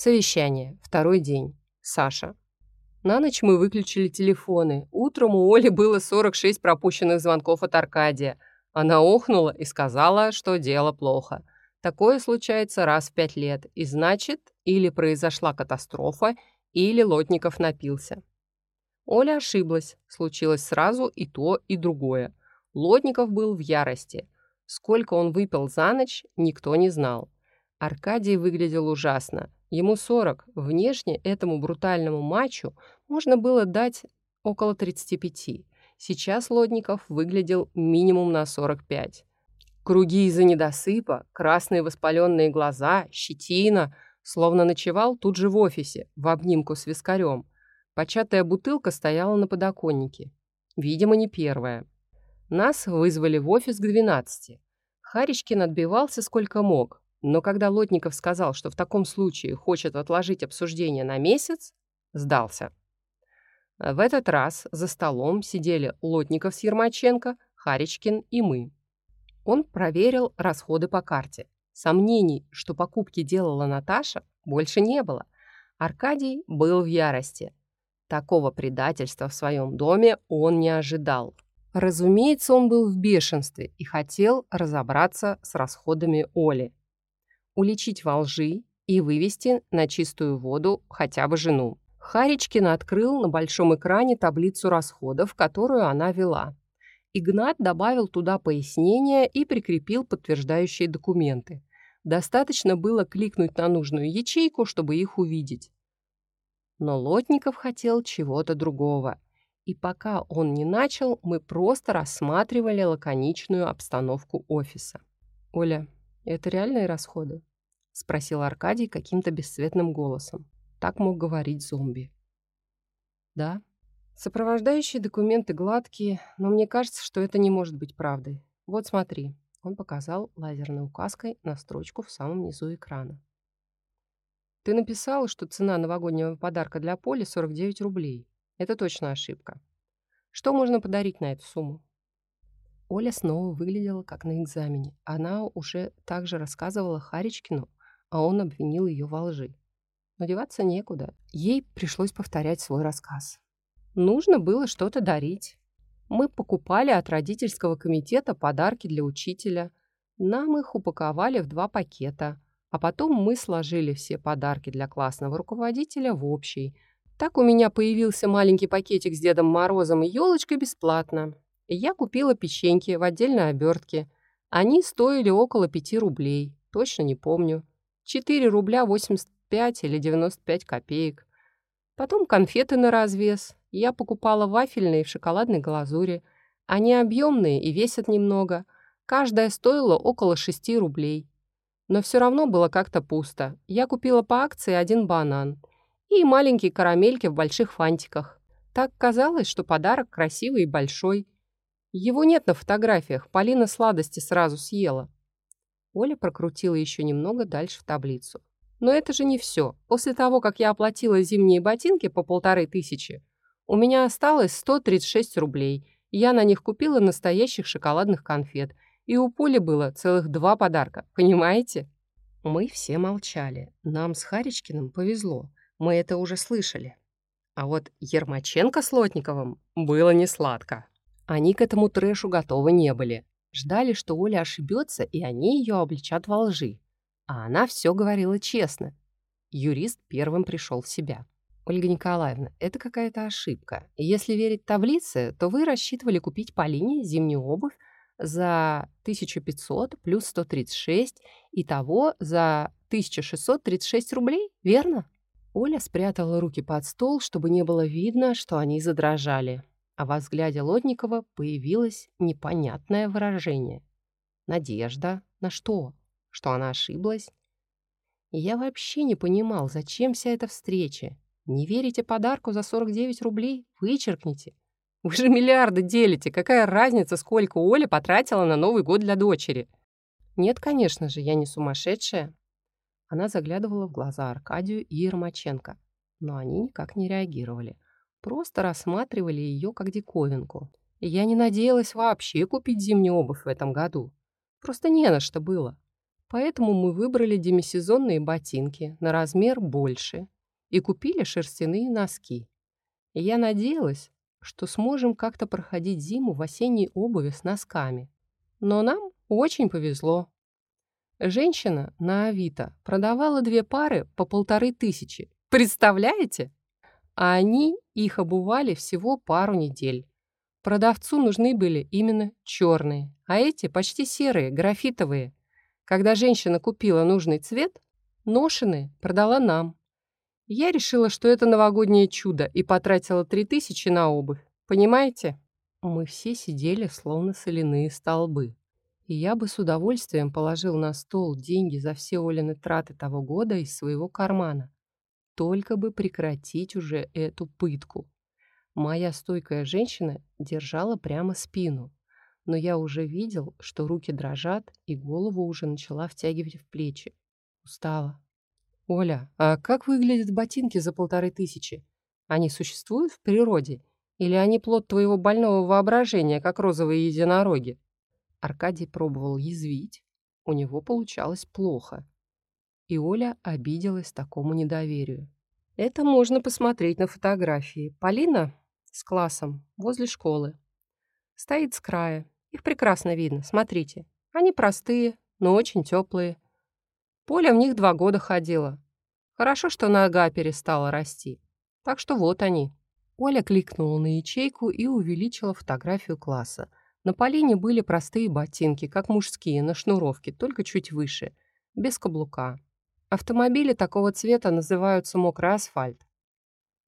Совещание. Второй день. Саша. На ночь мы выключили телефоны. Утром у Оли было 46 пропущенных звонков от Аркадия. Она охнула и сказала, что дело плохо. Такое случается раз в пять лет, и значит, или произошла катастрофа, или Лотников напился. Оля ошиблась, случилось сразу и то, и другое. Лотников был в ярости. Сколько он выпил за ночь, никто не знал. Аркадий выглядел ужасно. Ему 40. Внешне этому брутальному мачу можно было дать около 35. Сейчас Лотников выглядел минимум на 45. Круги из-за недосыпа, красные воспаленные глаза, щетина, словно ночевал тут же в офисе, в обнимку с вискарем. Початая бутылка стояла на подоконнике. Видимо, не первая. Нас вызвали в офис к 12. Харичкин отбивался сколько мог, но когда Лотников сказал, что в таком случае хочет отложить обсуждение на месяц, сдался. В этот раз за столом сидели Лотников с Ермаченко, Харичкин и мы. Он проверил расходы по карте. Сомнений, что покупки делала Наташа, больше не было. Аркадий был в ярости. Такого предательства в своем доме он не ожидал. Разумеется, он был в бешенстве и хотел разобраться с расходами Оли уличить во лжи и вывести на чистую воду хотя бы жену. Харичкин открыл на большом экране таблицу расходов, которую она вела. Игнат добавил туда пояснения и прикрепил подтверждающие документы. Достаточно было кликнуть на нужную ячейку, чтобы их увидеть. Но Лотников хотел чего-то другого. И пока он не начал, мы просто рассматривали лаконичную обстановку офиса. «Оля, это реальные расходы?» — спросил Аркадий каким-то бесцветным голосом. Так мог говорить зомби. «Да. Сопровождающие документы гладкие, но мне кажется, что это не может быть правдой. Вот смотри». Он показал лазерной указкой на строчку в самом низу экрана. «Ты написала, что цена новогоднего подарка для Поли 49 рублей. Это точно ошибка. Что можно подарить на эту сумму?» Оля снова выглядела как на экзамене. Она уже также рассказывала Харичкину а он обвинил ее во лжи. Но деваться некуда. Ей пришлось повторять свой рассказ. Нужно было что-то дарить. Мы покупали от родительского комитета подарки для учителя. Нам их упаковали в два пакета. А потом мы сложили все подарки для классного руководителя в общий. Так у меня появился маленький пакетик с Дедом Морозом и елочкой бесплатно. Я купила печеньки в отдельной обертке. Они стоили около 5 рублей. Точно не помню. 4 рубля 85 или 95 копеек. Потом конфеты на развес. Я покупала вафельные в шоколадной глазури. Они объемные и весят немного. Каждая стоила около 6 рублей. Но все равно было как-то пусто. Я купила по акции один банан и маленькие карамельки в больших фантиках. Так казалось, что подарок красивый и большой. Его нет на фотографиях, Полина сладости сразу съела. Оля прокрутила еще немного дальше в таблицу. Но это же не все. После того, как я оплатила зимние ботинки по полторы тысячи, у меня осталось 136 рублей, я на них купила настоящих шоколадных конфет. И у Поли было целых два подарка, понимаете? Мы все молчали. Нам с Харичкиным повезло. Мы это уже слышали. А вот Ермаченко с Лотниковым было не сладко. Они к этому трэшу готовы не были. Ждали, что Оля ошибется, и они ее обличат во лжи. А она все говорила честно. Юрист первым пришел в себя. «Ольга Николаевна, это какая-то ошибка. Если верить таблице, то вы рассчитывали купить Полине зимнюю обувь за 1500 плюс 136, и того за 1636 рублей, верно?» Оля спрятала руки под стол, чтобы не было видно, что они задрожали а во взгляде Лодникова появилось непонятное выражение. Надежда на что? Что она ошиблась? Я вообще не понимал, зачем вся эта встреча. Не верите подарку за 49 рублей? Вычеркните. Вы же миллиарды делите. Какая разница, сколько Оля потратила на Новый год для дочери? Нет, конечно же, я не сумасшедшая. Она заглядывала в глаза Аркадию и Ермаченко, но они никак не реагировали. Просто рассматривали ее как диковинку. Я не надеялась вообще купить зимнюю обувь в этом году. Просто не на что было. Поэтому мы выбрали демисезонные ботинки на размер больше и купили шерстяные носки. Я надеялась, что сможем как-то проходить зиму в осенней обуви с носками. Но нам очень повезло. Женщина на Авито продавала две пары по полторы тысячи. Представляете? А они их обували всего пару недель. Продавцу нужны были именно черные, а эти почти серые, графитовые. Когда женщина купила нужный цвет, ношеные продала нам. Я решила, что это новогоднее чудо и потратила три тысячи на обувь. Понимаете? Мы все сидели словно соляные столбы. И я бы с удовольствием положил на стол деньги за все Олины траты того года из своего кармана. Только бы прекратить уже эту пытку. Моя стойкая женщина держала прямо спину, но я уже видел, что руки дрожат и голову уже начала втягивать в плечи. Устала. «Оля, а как выглядят ботинки за полторы тысячи? Они существуют в природе? Или они плод твоего больного воображения, как розовые единороги?» Аркадий пробовал язвить. У него получалось плохо. И Оля обиделась такому недоверию. Это можно посмотреть на фотографии. Полина с классом возле школы. Стоит с края. Их прекрасно видно. Смотрите. Они простые, но очень теплые. Поля в них два года ходила. Хорошо, что нога перестала расти. Так что вот они. Оля кликнула на ячейку и увеличила фотографию класса. На Полине были простые ботинки, как мужские, на шнуровке, только чуть выше, без каблука. Автомобили такого цвета называются мокрый асфальт.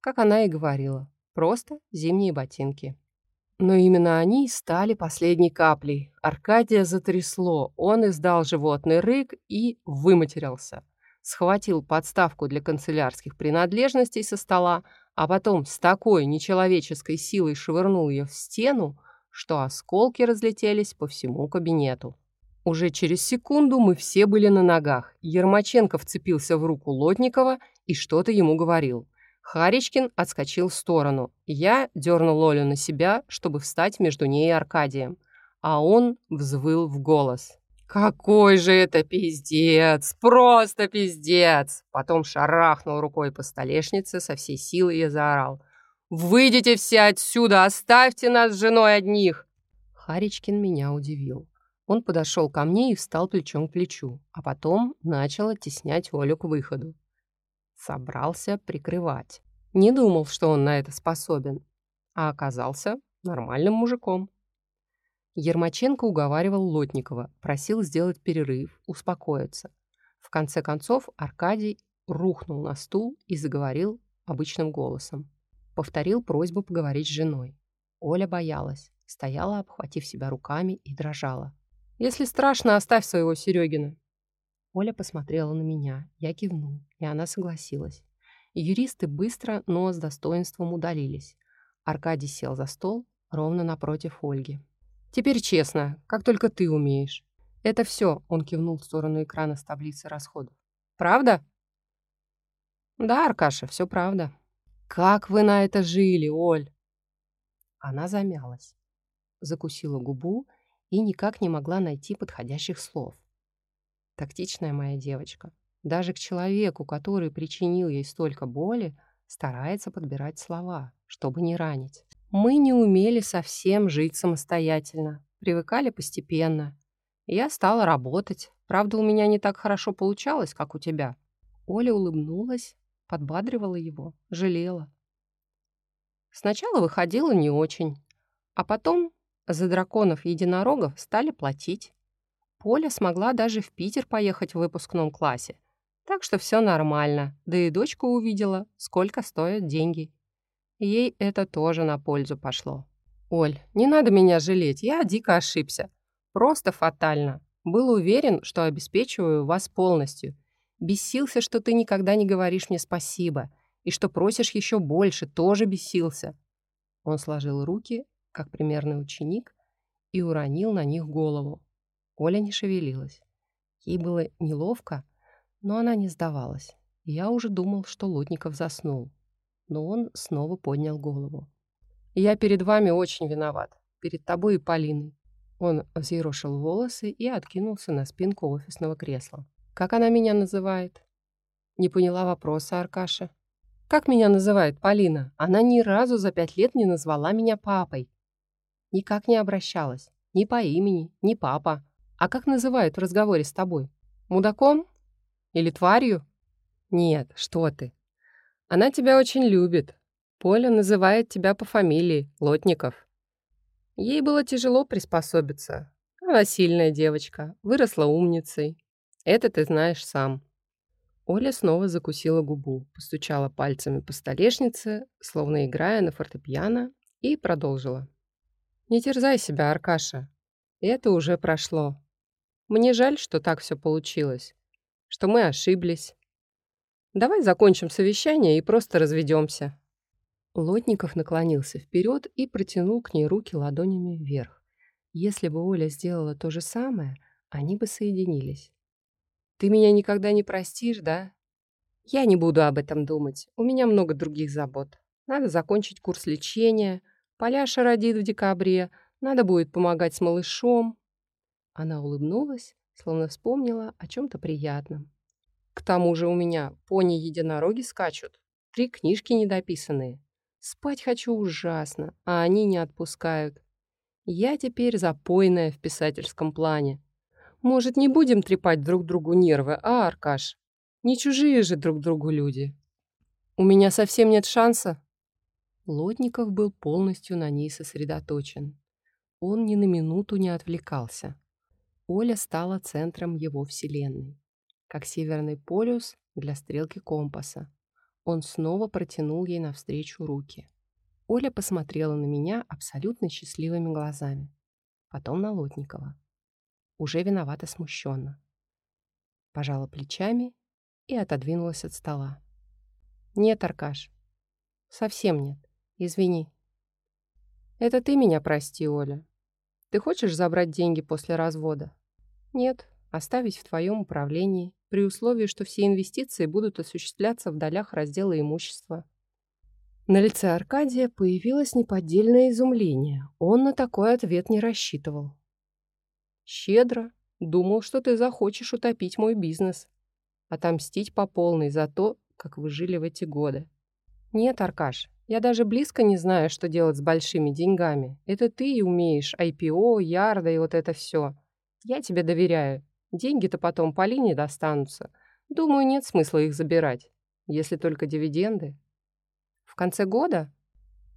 Как она и говорила, просто зимние ботинки. Но именно они стали последней каплей. Аркадия затрясло, он издал животный рык и выматерился. Схватил подставку для канцелярских принадлежностей со стола, а потом с такой нечеловеческой силой швырнул ее в стену, что осколки разлетелись по всему кабинету. Уже через секунду мы все были на ногах. Ермаченко вцепился в руку Лотникова и что-то ему говорил. Харичкин отскочил в сторону. Я дернул Олю на себя, чтобы встать между ней и Аркадием. А он взвыл в голос. «Какой же это пиздец! Просто пиздец!» Потом шарахнул рукой по столешнице со всей силы и заорал. «Выйдите все отсюда! Оставьте нас с женой одних!» Харичкин меня удивил. Он подошел ко мне и встал плечом к плечу, а потом начал оттеснять Олю к выходу. Собрался прикрывать. Не думал, что он на это способен, а оказался нормальным мужиком. Ермаченко уговаривал Лотникова, просил сделать перерыв, успокоиться. В конце концов Аркадий рухнул на стул и заговорил обычным голосом. Повторил просьбу поговорить с женой. Оля боялась, стояла, обхватив себя руками и дрожала. «Если страшно, оставь своего Серегина». Оля посмотрела на меня, я кивнул, и она согласилась. Юристы быстро, но с достоинством удалились. Аркадий сел за стол ровно напротив Ольги. «Теперь честно, как только ты умеешь. Это все», — он кивнул в сторону экрана с таблицей расходов. «Правда?» «Да, Аркаша, все правда». «Как вы на это жили, Оль?» Она замялась, закусила губу и никак не могла найти подходящих слов. Тактичная моя девочка. Даже к человеку, который причинил ей столько боли, старается подбирать слова, чтобы не ранить. Мы не умели совсем жить самостоятельно, привыкали постепенно. Я стала работать. Правда, у меня не так хорошо получалось, как у тебя. Оля улыбнулась, подбадривала его, жалела. Сначала выходило не очень, а потом за драконов-единорогов стали платить. Поля смогла даже в Питер поехать в выпускном классе. Так что все нормально, да и дочка увидела, сколько стоят деньги. Ей это тоже на пользу пошло. «Оль, не надо меня жалеть, я дико ошибся. Просто фатально. Был уверен, что обеспечиваю вас полностью. Бесился, что ты никогда не говоришь мне спасибо, и что просишь еще больше, тоже бесился». Он сложил руки, как примерный ученик, и уронил на них голову. Оля не шевелилась. Ей было неловко, но она не сдавалась. Я уже думал, что Лотников заснул. Но он снова поднял голову. «Я перед вами очень виноват. Перед тобой и Полиной. Он взъерошил волосы и откинулся на спинку офисного кресла. «Как она меня называет?» Не поняла вопроса Аркаша. «Как меня называет Полина? Она ни разу за пять лет не назвала меня папой. Никак не обращалась. Ни по имени, ни папа. А как называют в разговоре с тобой? Мудаком? Или тварью? Нет, что ты. Она тебя очень любит. Поля называет тебя по фамилии Лотников. Ей было тяжело приспособиться. Она сильная девочка, выросла умницей. Это ты знаешь сам. Оля снова закусила губу, постучала пальцами по столешнице, словно играя на фортепиано, и продолжила. «Не терзай себя, Аркаша. Это уже прошло. Мне жаль, что так все получилось, что мы ошиблись. Давай закончим совещание и просто разведемся. Лотников наклонился вперед и протянул к ней руки ладонями вверх. Если бы Оля сделала то же самое, они бы соединились. «Ты меня никогда не простишь, да?» «Я не буду об этом думать. У меня много других забот. Надо закончить курс лечения. Поляша родит в декабре. Надо будет помогать с малышом». Она улыбнулась, словно вспомнила о чем-то приятном. «К тому же у меня пони-единороги скачут. Три книжки недописанные. Спать хочу ужасно, а они не отпускают. Я теперь запойная в писательском плане. Может, не будем трепать друг другу нервы, а, Аркаш? Не чужие же друг другу люди. У меня совсем нет шанса. Лотников был полностью на ней сосредоточен. Он ни на минуту не отвлекался. Оля стала центром его вселенной, как северный полюс для стрелки компаса. Он снова протянул ей навстречу руки. Оля посмотрела на меня абсолютно счастливыми глазами. Потом на Лотникова. Уже виновата смущенно. Пожала плечами и отодвинулась от стола. «Нет, Аркаш, совсем нет. Извини». «Это ты меня прости, Оля. Ты хочешь забрать деньги после развода?» «Нет, оставить в твоем управлении при условии, что все инвестиции будут осуществляться в долях раздела имущества. На лице Аркадия появилось неподдельное изумление. Он на такой ответ не рассчитывал. «Щедро. Думал, что ты захочешь утопить мой бизнес. Отомстить по полной за то, как вы жили в эти годы. Нет, Аркаш, я даже близко не знаю, что делать с большими деньгами. Это ты и умеешь. IPO, ярда и вот это все. Я тебе доверяю. Деньги-то потом Полине достанутся. Думаю, нет смысла их забирать, если только дивиденды. В конце года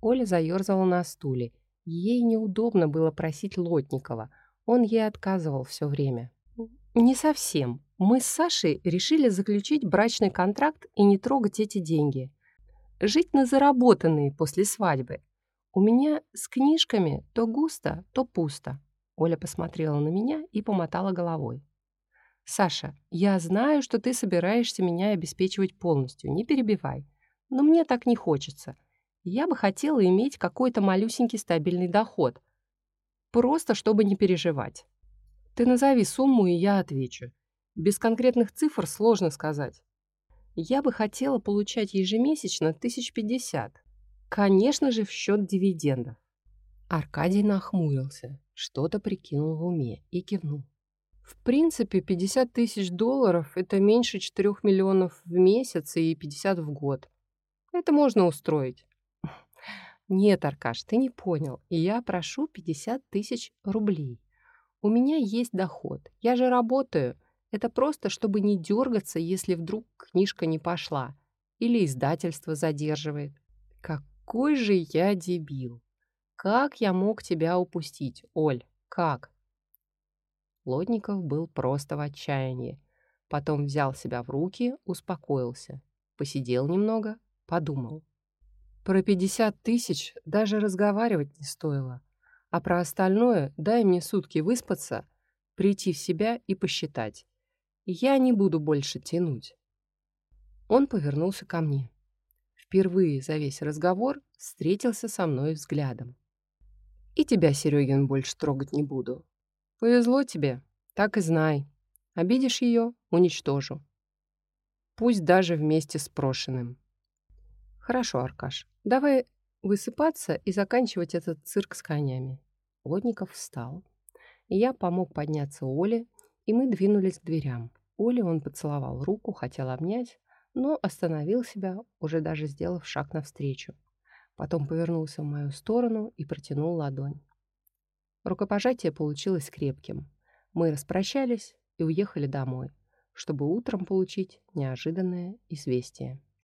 Оля заерзала на стуле. Ей неудобно было просить Лотникова. Он ей отказывал все время. Не совсем. Мы с Сашей решили заключить брачный контракт и не трогать эти деньги. Жить на заработанные после свадьбы. У меня с книжками то густо, то пусто. Оля посмотрела на меня и помотала головой. «Саша, я знаю, что ты собираешься меня обеспечивать полностью, не перебивай. Но мне так не хочется. Я бы хотела иметь какой-то малюсенький стабильный доход. Просто чтобы не переживать. Ты назови сумму, и я отвечу. Без конкретных цифр сложно сказать. Я бы хотела получать ежемесячно тысяч пятьдесят. Конечно же, в счет дивидендов. Аркадий нахмурился, что-то прикинул в уме и кивнул. В принципе, 50 тысяч долларов – это меньше 4 миллионов в месяц и 50 в год. Это можно устроить. Нет, Аркаш, ты не понял. Я прошу 50 тысяч рублей. У меня есть доход. Я же работаю. Это просто, чтобы не дергаться, если вдруг книжка не пошла. Или издательство задерживает. Какой же я дебил. Как я мог тебя упустить, Оль? Как? Лотников был просто в отчаянии. Потом взял себя в руки, успокоился. Посидел немного, подумал. Про пятьдесят тысяч даже разговаривать не стоило. А про остальное дай мне сутки выспаться, прийти в себя и посчитать. Я не буду больше тянуть. Он повернулся ко мне. Впервые за весь разговор встретился со мной взглядом. И тебя, Серегин, больше трогать не буду. Повезло тебе, так и знай. Обидишь ее — уничтожу. Пусть даже вместе с прошенным. Хорошо, Аркаш, давай высыпаться и заканчивать этот цирк с конями. Лодников встал. Я помог подняться Оле, и мы двинулись к дверям. Оле он поцеловал руку, хотел обнять, но остановил себя, уже даже сделав шаг навстречу. Потом повернулся в мою сторону и протянул ладонь. Рукопожатие получилось крепким. Мы распрощались и уехали домой, чтобы утром получить неожиданное известие.